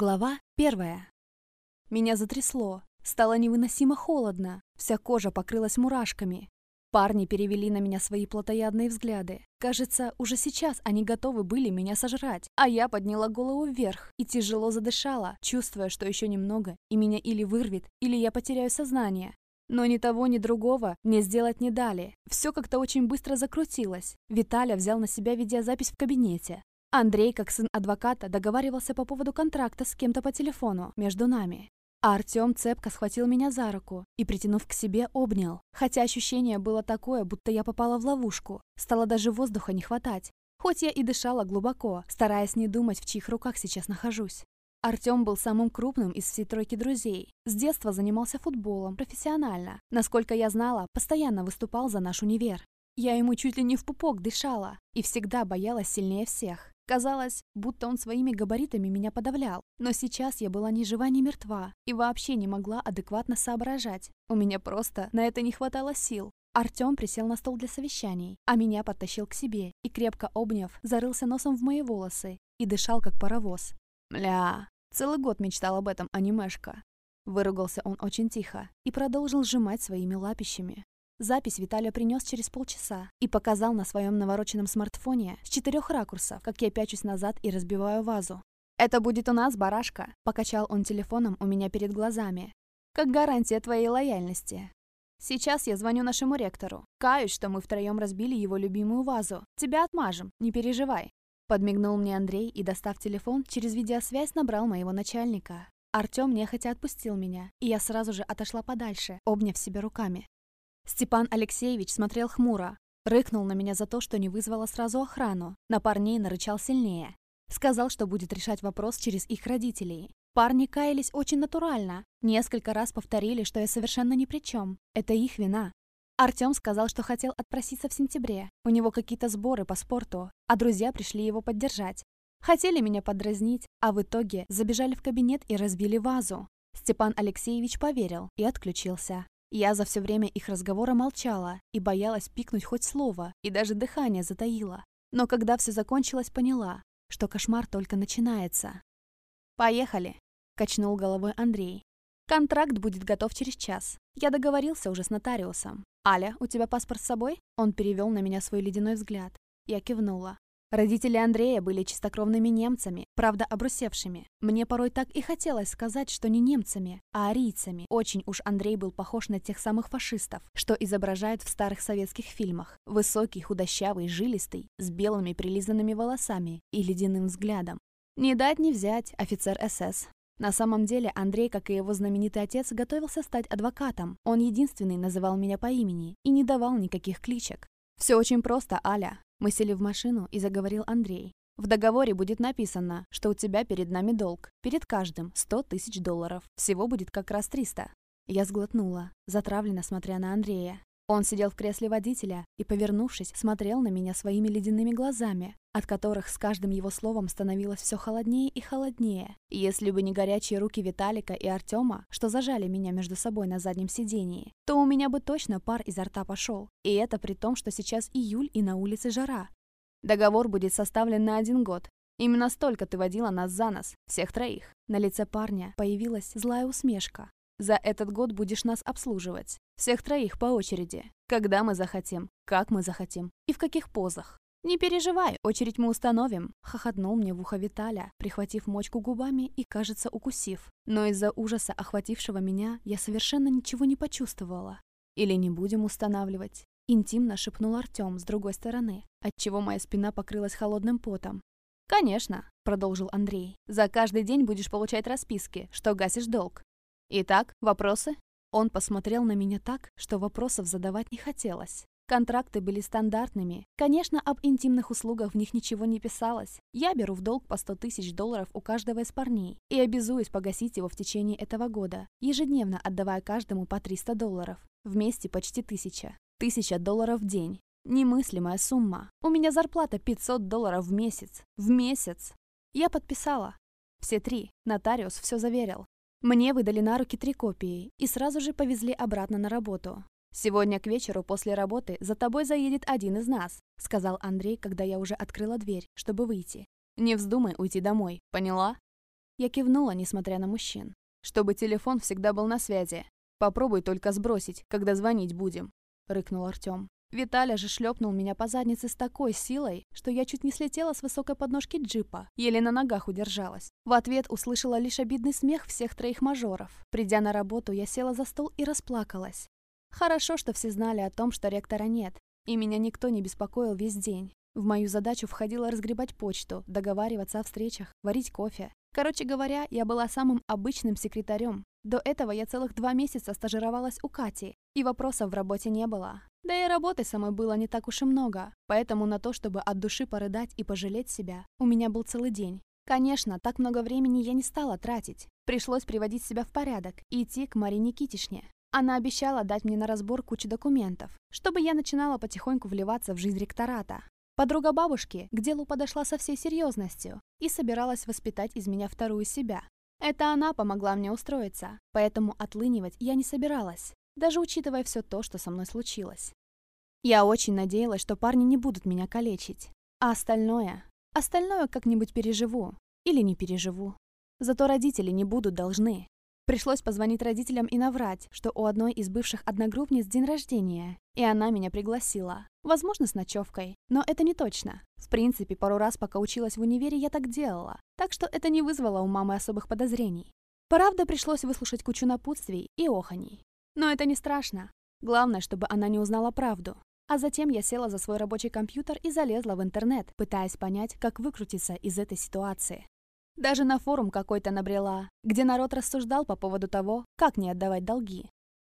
Глава первая. Меня затрясло. Стало невыносимо холодно. Вся кожа покрылась мурашками. Парни перевели на меня свои плотоядные взгляды. Кажется, уже сейчас они готовы были меня сожрать. А я подняла голову вверх и тяжело задышала, чувствуя, что еще немного, и меня или вырвет, или я потеряю сознание. Но ни того, ни другого мне сделать не дали. Все как-то очень быстро закрутилось. Виталя взял на себя видеозапись в кабинете. Андрей, как сын адвоката, договаривался по поводу контракта с кем-то по телефону между нами. А Артем цепко схватил меня за руку и, притянув к себе, обнял. Хотя ощущение было такое, будто я попала в ловушку. Стало даже воздуха не хватать. Хоть я и дышала глубоко, стараясь не думать, в чьих руках сейчас нахожусь. Артем был самым крупным из всей тройки друзей. С детства занимался футболом, профессионально. Насколько я знала, постоянно выступал за наш универ. Я ему чуть ли не в пупок дышала и всегда боялась сильнее всех. Казалось, будто он своими габаритами меня подавлял. Но сейчас я была ни жива, ни мертва и вообще не могла адекватно соображать. У меня просто на это не хватало сил. Артем присел на стол для совещаний, а меня подтащил к себе и, крепко обняв, зарылся носом в мои волосы и дышал, как паровоз. «Мля, целый год мечтал об этом анимешка». Выругался он очень тихо и продолжил сжимать своими лапищами. Запись Виталий принес через полчаса и показал на своем навороченном смартфоне с четырех ракурсов, как я пячусь назад и разбиваю вазу. «Это будет у нас, барашка», — покачал он телефоном у меня перед глазами. «Как гарантия твоей лояльности. Сейчас я звоню нашему ректору. Каюсь, что мы втроем разбили его любимую вазу. Тебя отмажем, не переживай». Подмигнул мне Андрей и, достав телефон, через видеосвязь набрал моего начальника. Артем нехотя отпустил меня, и я сразу же отошла подальше, обняв себя руками. Степан Алексеевич смотрел хмуро, рыкнул на меня за то, что не вызвала сразу охрану. На парней нарычал сильнее. Сказал, что будет решать вопрос через их родителей. Парни каялись очень натурально. Несколько раз повторили, что я совершенно ни при чем. Это их вина. Артем сказал, что хотел отпроситься в сентябре. У него какие-то сборы по спорту, а друзья пришли его поддержать. Хотели меня подразнить, а в итоге забежали в кабинет и разбили вазу. Степан Алексеевич поверил и отключился. Я за все время их разговора молчала и боялась пикнуть хоть слово, и даже дыхание затаила. Но когда все закончилось, поняла, что кошмар только начинается. «Поехали», — качнул головой Андрей. «Контракт будет готов через час. Я договорился уже с нотариусом. Аля, у тебя паспорт с собой?» Он перевел на меня свой ледяной взгляд. Я кивнула. Родители Андрея были чистокровными немцами, правда обрусевшими. Мне порой так и хотелось сказать, что не немцами, а арийцами. Очень уж Андрей был похож на тех самых фашистов, что изображают в старых советских фильмах. Высокий, худощавый, жилистый, с белыми прилизанными волосами и ледяным взглядом. Не дать не взять, офицер СС. На самом деле Андрей, как и его знаменитый отец, готовился стать адвокатом. Он единственный называл меня по имени и не давал никаких кличек. «Все очень просто, Аля. Мы сели в машину, и заговорил Андрей. В договоре будет написано, что у тебя перед нами долг. Перед каждым 100 тысяч долларов. Всего будет как раз 300. Я сглотнула, затравленно смотря на Андрея. Он сидел в кресле водителя и, повернувшись, смотрел на меня своими ледяными глазами, от которых с каждым его словом становилось все холоднее и холоднее. Если бы не горячие руки Виталика и Артема, что зажали меня между собой на заднем сидении, то у меня бы точно пар изо рта пошел. И это при том, что сейчас июль и на улице жара. Договор будет составлен на один год. Именно столько ты водила нас за нос, всех троих. На лице парня появилась злая усмешка. За этот год будешь нас обслуживать. Всех троих по очереди. Когда мы захотим, как мы захотим и в каких позах. «Не переживай, очередь мы установим», — хохотнул мне в ухо Виталя, прихватив мочку губами и, кажется, укусив. Но из-за ужаса, охватившего меня, я совершенно ничего не почувствовала. «Или не будем устанавливать?» Интимно шепнул Артем с другой стороны, отчего моя спина покрылась холодным потом. «Конечно», — продолжил Андрей. «За каждый день будешь получать расписки, что гасишь долг. Итак, вопросы? Он посмотрел на меня так, что вопросов задавать не хотелось. Контракты были стандартными. Конечно, об интимных услугах в них ничего не писалось. Я беру в долг по 100 тысяч долларов у каждого из парней и обязуюсь погасить его в течение этого года, ежедневно отдавая каждому по 300 долларов. Вместе почти тысяча. Тысяча долларов в день. Немыслимая сумма. У меня зарплата 500 долларов в месяц. В месяц. Я подписала. Все три. Нотариус все заверил. Мне выдали на руки три копии и сразу же повезли обратно на работу. «Сегодня к вечеру после работы за тобой заедет один из нас», сказал Андрей, когда я уже открыла дверь, чтобы выйти. «Не вздумай уйти домой, поняла?» Я кивнула, несмотря на мужчин. «Чтобы телефон всегда был на связи. Попробуй только сбросить, когда звонить будем», — рыкнул Артем. Виталя же шлепнул меня по заднице с такой силой, что я чуть не слетела с высокой подножки джипа, еле на ногах удержалась. В ответ услышала лишь обидный смех всех троих мажоров. Придя на работу, я села за стол и расплакалась. Хорошо, что все знали о том, что ректора нет, и меня никто не беспокоил весь день. В мою задачу входило разгребать почту, договариваться о встречах, варить кофе. Короче говоря, я была самым обычным секретарем. До этого я целых два месяца стажировалась у Кати, и вопросов в работе не было. Да и работы самой было не так уж и много, поэтому на то, чтобы от души порыдать и пожалеть себя, у меня был целый день. Конечно, так много времени я не стала тратить. Пришлось приводить себя в порядок и идти к Марине Никитишне. Она обещала дать мне на разбор кучу документов, чтобы я начинала потихоньку вливаться в жизнь ректората. Подруга бабушки к делу подошла со всей серьезностью и собиралась воспитать из меня вторую себя. Это она помогла мне устроиться, поэтому отлынивать я не собиралась даже учитывая все то, что со мной случилось. Я очень надеялась, что парни не будут меня калечить. А остальное? Остальное как-нибудь переживу. Или не переживу. Зато родители не будут должны. Пришлось позвонить родителям и наврать, что у одной из бывших одногруппниц день рождения, и она меня пригласила. Возможно, с ночевкой, но это не точно. В принципе, пару раз, пока училась в универе, я так делала, так что это не вызвало у мамы особых подозрений. Правда, пришлось выслушать кучу напутствий и оханий. Но это не страшно. Главное, чтобы она не узнала правду. А затем я села за свой рабочий компьютер и залезла в интернет, пытаясь понять, как выкрутиться из этой ситуации. Даже на форум какой-то набрела, где народ рассуждал по поводу того, как не отдавать долги.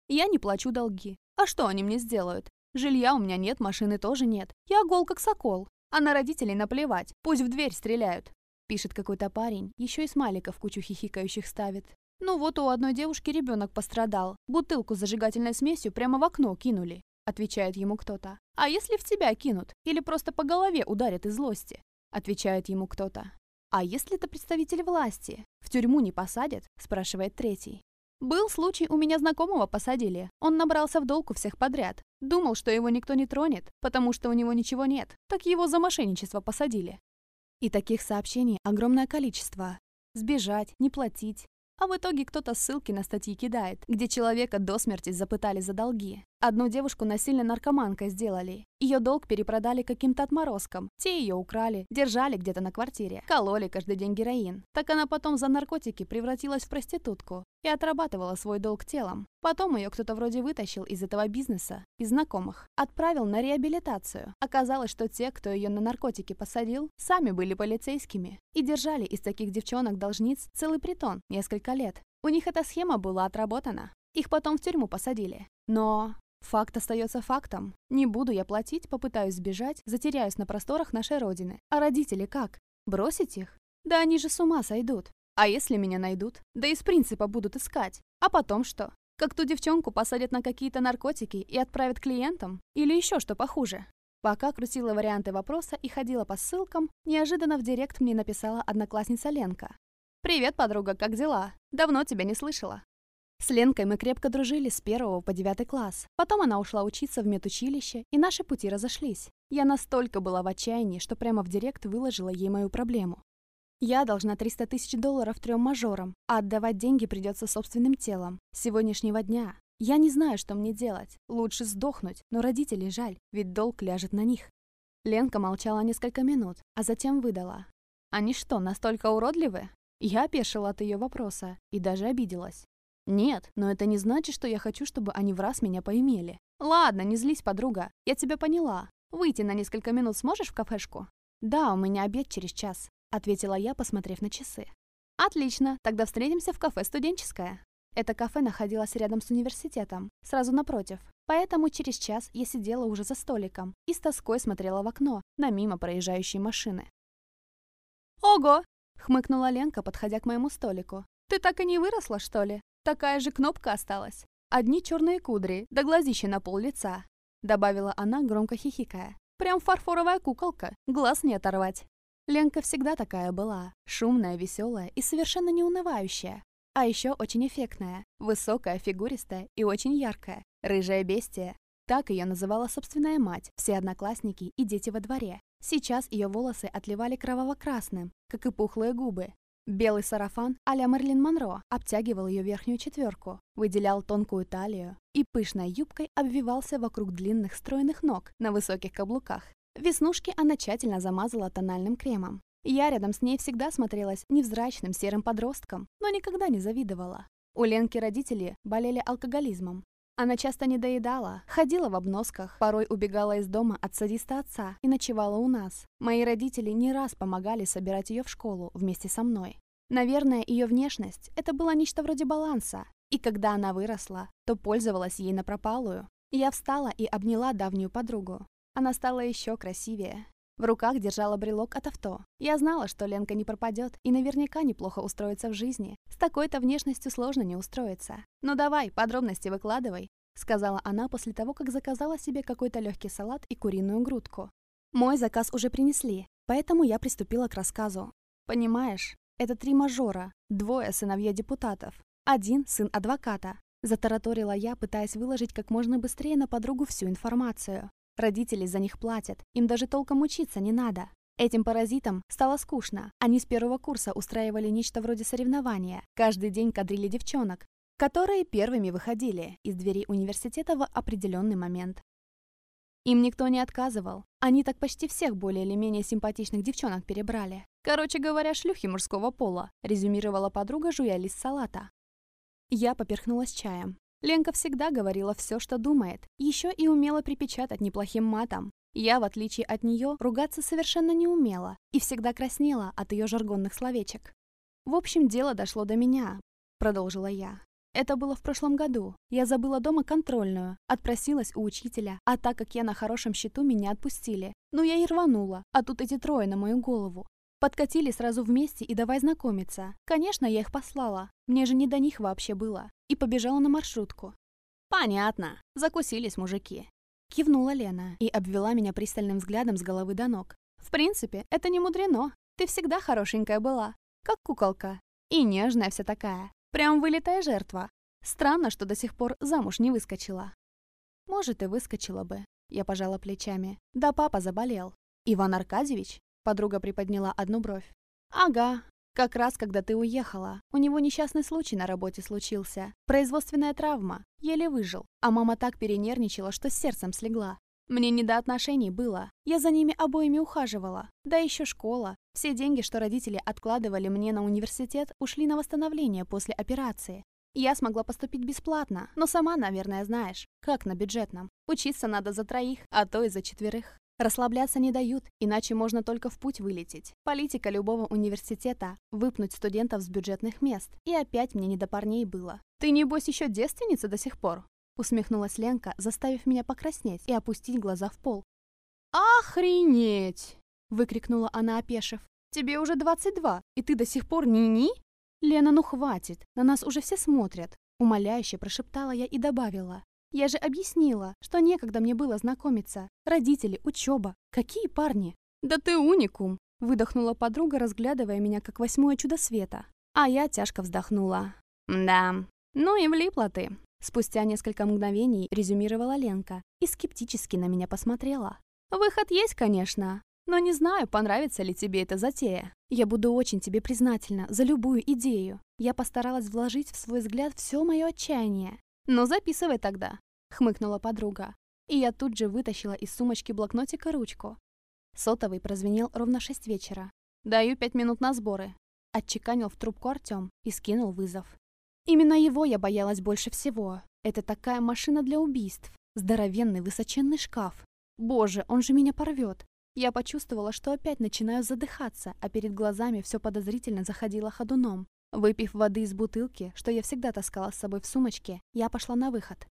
Я не плачу долги. А что они мне сделают? Жилья у меня нет, машины тоже нет. Я гол как сокол. А на родителей наплевать, пусть в дверь стреляют. Пишет какой-то парень, еще и смайликов кучу хихикающих ставит. «Ну вот у одной девушки ребенок пострадал. Бутылку с зажигательной смесью прямо в окно кинули», — отвечает ему кто-то. «А если в тебя кинут? Или просто по голове ударят из злости?» — отвечает ему кто-то. «А если это представитель власти? В тюрьму не посадят?» — спрашивает третий. «Был случай, у меня знакомого посадили. Он набрался в долг у всех подряд. Думал, что его никто не тронет, потому что у него ничего нет. Так его за мошенничество посадили». И таких сообщений огромное количество. Сбежать, не платить, а в итоге кто-то ссылки на статьи кидает, где человека до смерти запытали за долги. Одну девушку насильно наркоманкой сделали. Ее долг перепродали каким-то отморозкам. Те ее украли, держали где-то на квартире, кололи каждый день героин. Так она потом за наркотики превратилась в проститутку и отрабатывала свой долг телом. Потом ее кто-то вроде вытащил из этого бизнеса, из знакомых, отправил на реабилитацию. Оказалось, что те, кто ее на наркотики посадил, сами были полицейскими и держали из таких девчонок-должниц целый притон несколько лет. У них эта схема была отработана. Их потом в тюрьму посадили. Но Факт остается фактом. Не буду я платить, попытаюсь сбежать, затеряюсь на просторах нашей родины. А родители как? Бросить их? Да они же с ума сойдут. А если меня найдут? Да из принципа будут искать. А потом что? Как ту девчонку посадят на какие-то наркотики и отправят клиентам? Или еще что похуже? Пока крутила варианты вопроса и ходила по ссылкам, неожиданно в директ мне написала одноклассница Ленка. «Привет, подруга, как дела? Давно тебя не слышала». С Ленкой мы крепко дружили с первого по девятый класс. Потом она ушла учиться в медучилище, и наши пути разошлись. Я настолько была в отчаянии, что прямо в директ выложила ей мою проблему. Я должна 300 тысяч долларов трем мажорам, а отдавать деньги придется собственным телом. С сегодняшнего дня. Я не знаю, что мне делать. Лучше сдохнуть, но родителей жаль, ведь долг ляжет на них. Ленка молчала несколько минут, а затем выдала. «Они что, настолько уродливы?» Я опешила от ее вопроса и даже обиделась. Нет, но это не значит, что я хочу, чтобы они в раз меня поимели. Ладно, не злись, подруга. Я тебя поняла. Выйти на несколько минут сможешь в кафешку? Да, у меня обед через час, ответила я, посмотрев на часы. Отлично, тогда встретимся в кафе «Студенческое». Это кафе находилось рядом с университетом, сразу напротив. Поэтому через час я сидела уже за столиком и с тоской смотрела в окно на мимо проезжающие машины. «Ого!» — хмыкнула Ленка, подходя к моему столику. «Ты так и не выросла, что ли?» Такая же кнопка осталась. Одни черные кудри, да глазища на пол лица. Добавила она, громко хихикая. Прям фарфоровая куколка, глаз не оторвать. Ленка всегда такая была. Шумная, веселая и совершенно не унывающая. А еще очень эффектная, высокая, фигуристая и очень яркая. Рыжая бестия. Так ее называла собственная мать, все одноклассники и дети во дворе. Сейчас ее волосы отливали кроваво-красным, как и пухлые губы. Белый сарафан а-ля Мерлин Монро обтягивал ее верхнюю четверку, выделял тонкую талию и пышной юбкой обвивался вокруг длинных стройных ног на высоких каблуках. Веснушки она тщательно замазала тональным кремом. Я рядом с ней всегда смотрелась невзрачным серым подростком, но никогда не завидовала. У Ленки родители болели алкоголизмом. Она часто не доедала, ходила в обносках, порой убегала из дома от садиста отца и ночевала у нас. Мои родители не раз помогали собирать ее в школу вместе со мной. Наверное, ее внешность – это было нечто вроде баланса. И когда она выросла, то пользовалась ей напропалую. Я встала и обняла давнюю подругу. Она стала еще красивее. В руках держала брелок от авто. Я знала, что Ленка не пропадет и наверняка неплохо устроится в жизни. С такой-то внешностью сложно не устроиться. «Ну давай, подробности выкладывай», — сказала она после того, как заказала себе какой-то легкий салат и куриную грудку. Мой заказ уже принесли, поэтому я приступила к рассказу. Понимаешь, это три мажора, двое сыновья депутатов, один сын адвоката. Затараторила я, пытаясь выложить как можно быстрее на подругу всю информацию. Родители за них платят, им даже толком учиться не надо. Этим паразитам стало скучно. Они с первого курса устраивали нечто вроде соревнования. Каждый день кадрили девчонок, которые первыми выходили из дверей университета в определенный момент. Им никто не отказывал. Они так почти всех более или менее симпатичных девчонок перебрали. Короче говоря, шлюхи мужского пола, резюмировала подруга, жуя лист салата. Я поперхнулась чаем. Ленка всегда говорила все, что думает, еще и умела припечатать неплохим матом. Я, в отличие от нее, ругаться совершенно не умела и всегда краснела от ее жаргонных словечек. «В общем, дело дошло до меня», — продолжила я. Это было в прошлом году. Я забыла дома контрольную, отпросилась у учителя, а так как я на хорошем счету, меня отпустили. Ну, я и рванула, а тут эти трое на мою голову. Подкатили сразу вместе и давай знакомиться. Конечно, я их послала. Мне же не до них вообще было. И побежала на маршрутку. Понятно. Закусились мужики. Кивнула Лена и обвела меня пристальным взглядом с головы до ног. В принципе, это не мудрено. Ты всегда хорошенькая была. Как куколка. И нежная вся такая. Прям вылитая жертва. Странно, что до сих пор замуж не выскочила. Может, и выскочила бы. Я пожала плечами. Да папа заболел. Иван Аркадьевич? Подруга приподняла одну бровь. «Ага, как раз когда ты уехала. У него несчастный случай на работе случился. Производственная травма. Еле выжил. А мама так перенервничала, что с сердцем слегла. Мне не до отношений было. Я за ними обоими ухаживала. Да еще школа. Все деньги, что родители откладывали мне на университет, ушли на восстановление после операции. Я смогла поступить бесплатно, но сама, наверное, знаешь, как на бюджетном. Учиться надо за троих, а то и за четверых. Расслабляться не дают, иначе можно только в путь вылететь. Политика любого университета – выпнуть студентов с бюджетных мест. И опять мне не до парней было. «Ты, небось, еще девственница до сих пор?» Усмехнулась Ленка, заставив меня покраснеть и опустить глаза в пол. «Охренеть!» – выкрикнула она, опешив. «Тебе уже 22, и ты до сих пор ни-ни?» «Лена, ну хватит, на нас уже все смотрят!» Умоляюще прошептала я и добавила. Я же объяснила, что некогда мне было знакомиться. Родители, учеба. Какие парни? Да ты уникум, выдохнула подруга, разглядывая меня как восьмое чудо света. А я тяжко вздохнула. Да, ну и влипла ты. Спустя несколько мгновений резюмировала Ленка и скептически на меня посмотрела. Выход есть, конечно, но не знаю, понравится ли тебе эта затея. Я буду очень тебе признательна за любую идею. Я постаралась вложить в свой взгляд все мое отчаяние. «Ну, записывай тогда», — хмыкнула подруга. И я тут же вытащила из сумочки блокнотика ручку. Сотовый прозвенел ровно шесть вечера. «Даю пять минут на сборы», — отчеканил в трубку Артём и скинул вызов. Именно его я боялась больше всего. Это такая машина для убийств. Здоровенный высоченный шкаф. Боже, он же меня порвет. Я почувствовала, что опять начинаю задыхаться, а перед глазами все подозрительно заходило ходуном. Выпив воды из бутылки, что я всегда таскала с собой в сумочке, я пошла на выход.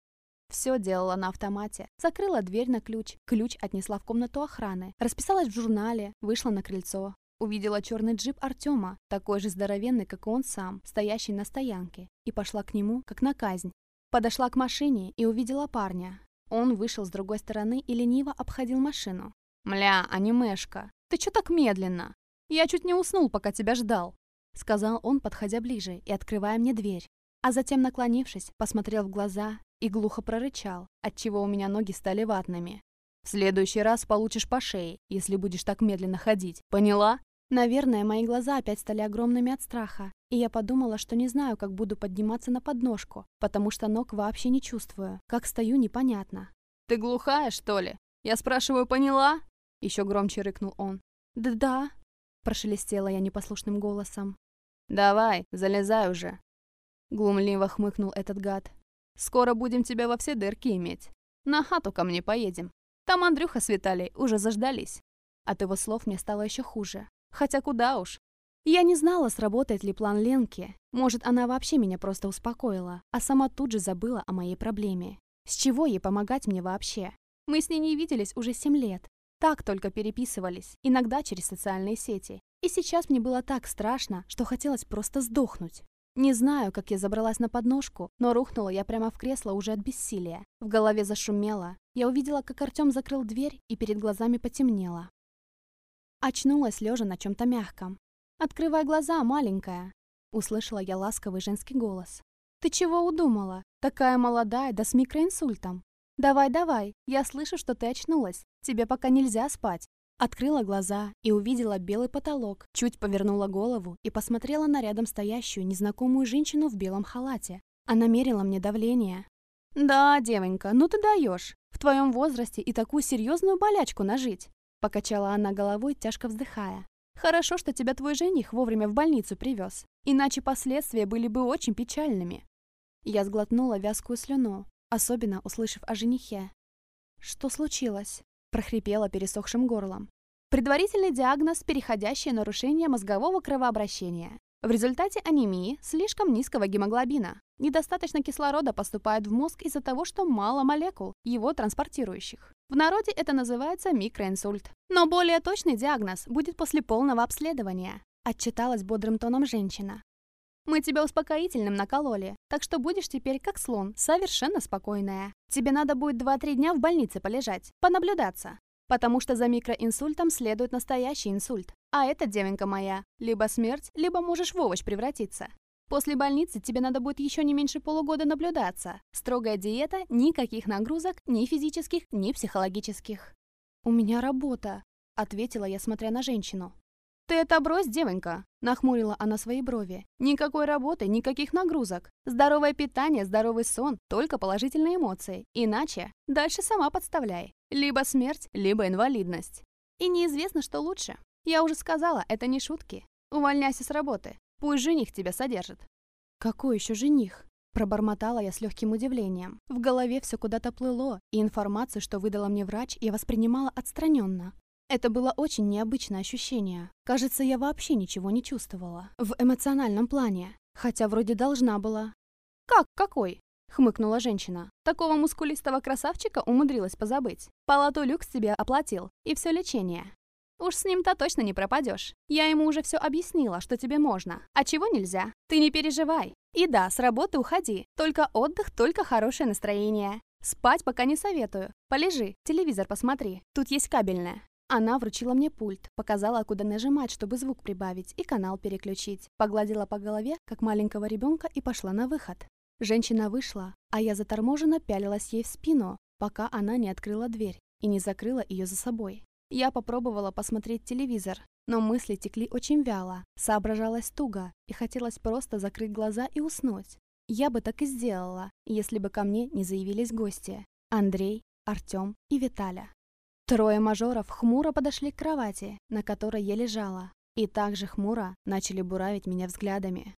Все делала на автомате. Закрыла дверь на ключ, ключ отнесла в комнату охраны, расписалась в журнале, вышла на крыльцо. Увидела черный джип Артема, такой же здоровенный, как и он сам, стоящий на стоянке, и пошла к нему, как на казнь. Подошла к машине и увидела парня. Он вышел с другой стороны и лениво обходил машину. «Мля, анимешка, ты чё так медленно? Я чуть не уснул, пока тебя ждал». — сказал он, подходя ближе и открывая мне дверь. А затем, наклонившись, посмотрел в глаза и глухо прорычал, отчего у меня ноги стали ватными. «В следующий раз получишь по шее, если будешь так медленно ходить. Поняла?» Наверное, мои глаза опять стали огромными от страха, и я подумала, что не знаю, как буду подниматься на подножку, потому что ног вообще не чувствую. Как стою, непонятно. «Ты глухая, что ли? Я спрашиваю, поняла?» Еще громче рыкнул он. «Да-да», — прошелестела я непослушным голосом. «Давай, залезай уже!» Глумливо хмыкнул этот гад. «Скоро будем тебя во все дырки иметь. На хату ко мне поедем. Там Андрюха с Виталий уже заждались». От его слов мне стало еще хуже. Хотя куда уж. Я не знала, сработает ли план Ленки. Может, она вообще меня просто успокоила, а сама тут же забыла о моей проблеме. С чего ей помогать мне вообще? Мы с ней не виделись уже семь лет. Так только переписывались, иногда через социальные сети. И сейчас мне было так страшно, что хотелось просто сдохнуть. Не знаю, как я забралась на подножку, но рухнула я прямо в кресло уже от бессилия. В голове зашумело. Я увидела, как Артем закрыл дверь, и перед глазами потемнело. Очнулась, лежа на чем-то мягком. «Открывай глаза, маленькая!» Услышала я ласковый женский голос. «Ты чего удумала? Такая молодая, да с микроинсультом. Давай, давай, я слышу, что ты очнулась. Тебе пока нельзя спать». Открыла глаза и увидела белый потолок, чуть повернула голову и посмотрела на рядом стоящую незнакомую женщину в белом халате. Она мерила мне давление. «Да, девонька, ну ты даешь. В твоем возрасте и такую серьезную болячку нажить. Покачала она головой, тяжко вздыхая. «Хорошо, что тебя твой жених вовремя в больницу привез, иначе последствия были бы очень печальными». Я сглотнула вязкую слюну, особенно услышав о женихе. «Что случилось?» – прохрипела пересохшим горлом. Предварительный диагноз – переходящее нарушение мозгового кровообращения. В результате анемии слишком низкого гемоглобина. Недостаточно кислорода поступает в мозг из-за того, что мало молекул, его транспортирующих. В народе это называется микроинсульт. Но более точный диагноз будет после полного обследования. Отчиталась бодрым тоном женщина. Мы тебя успокоительным накололи, так что будешь теперь как слон, совершенно спокойная. Тебе надо будет 2-3 дня в больнице полежать, понаблюдаться. Потому что за микроинсультом следует настоящий инсульт. А это, девенька моя, либо смерть, либо можешь в овощ превратиться. После больницы тебе надо будет еще не меньше полугода наблюдаться. Строгая диета, никаких нагрузок, ни физических, ни психологических. «У меня работа», — ответила я, смотря на женщину. «Ты это брось, девонька!» – нахмурила она свои брови. «Никакой работы, никаких нагрузок. Здоровое питание, здоровый сон, только положительные эмоции. Иначе дальше сама подставляй. Либо смерть, либо инвалидность. И неизвестно, что лучше. Я уже сказала, это не шутки. Увольняйся с работы. Пусть жених тебя содержит». «Какой еще жених?» Пробормотала я с легким удивлением. В голове все куда-то плыло, и информацию, что выдала мне врач, я воспринимала отстраненно. Это было очень необычное ощущение. Кажется, я вообще ничего не чувствовала. В эмоциональном плане. Хотя вроде должна была. «Как? Какой?» — хмыкнула женщина. «Такого мускулистого красавчика умудрилась позабыть. Палату люкс тебе оплатил. И все лечение. Уж с ним-то точно не пропадешь. Я ему уже все объяснила, что тебе можно. А чего нельзя? Ты не переживай. И да, с работы уходи. Только отдых, только хорошее настроение. Спать пока не советую. Полежи, телевизор посмотри. Тут есть кабельное. Она вручила мне пульт, показала, куда нажимать, чтобы звук прибавить и канал переключить. Погладила по голове, как маленького ребенка, и пошла на выход. Женщина вышла, а я заторможенно пялилась ей в спину, пока она не открыла дверь и не закрыла ее за собой. Я попробовала посмотреть телевизор, но мысли текли очень вяло, соображалась туго и хотелось просто закрыть глаза и уснуть. Я бы так и сделала, если бы ко мне не заявились гости. Андрей, Артем и Виталя. Трое мажоров хмуро подошли к кровати, на которой я лежала, и также хмуро начали буравить меня взглядами.